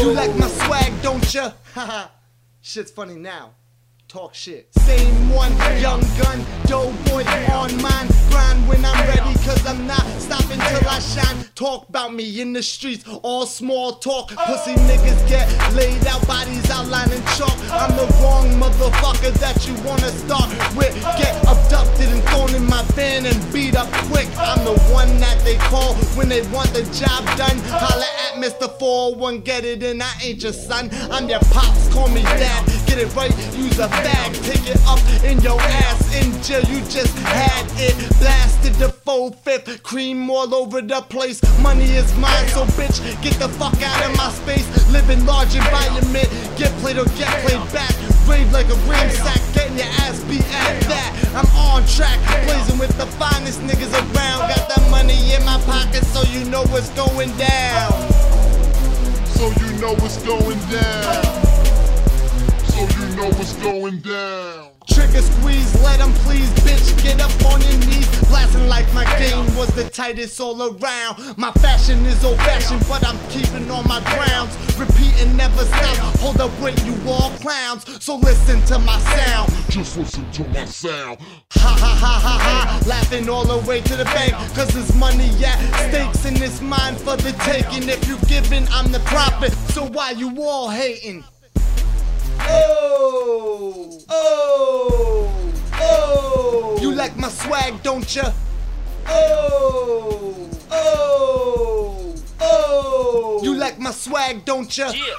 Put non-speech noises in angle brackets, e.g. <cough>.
You like my swag, don't ya? <laughs> Haha, shit's funny now. Talk shit. Same one, young gun, dope boy on mine. Grind when I'm ready, cause I'm not stopping till I shine. Talk about me in the streets, all small talk. Pussy niggas get laid out, bodies outlining chalk. I'm the the one that they call when they want the job done. Holla at Mr. 401, get it in, I ain't your son. I'm your pops, call me dad. Get it right, use a bag, take it up in your ass. In jail, you just had it blasted the full fifth, cream all over the place. Money is mine, so bitch, get the fuck out of my space. Live in large environment, get played or get played back. Rave like a rim sack, getting your ass beat at that. I'm on track, blazing with the finest niggas you know what's going down. So you know what's going down. So you know what's going down. Trigger squeeze, let them please, bitch. Get up on your knees. Blasting like my game was the tightest all around. My fashion is old fashioned, but I'm keeping on my grounds. Repeat and never stop. Hold up, wait, you all clowns. So listen to my sound. Just listen to my sound. Ha ha ha ha ha. Laughing all the way to the bank. Cause there's money at stakes in this mine for the taking. If you're giving, I'm the profit. So why you all hating? Oh, oh, oh. You like my swag, don't ya? Oh, oh, oh. You like my swag, don't ya? Yeah.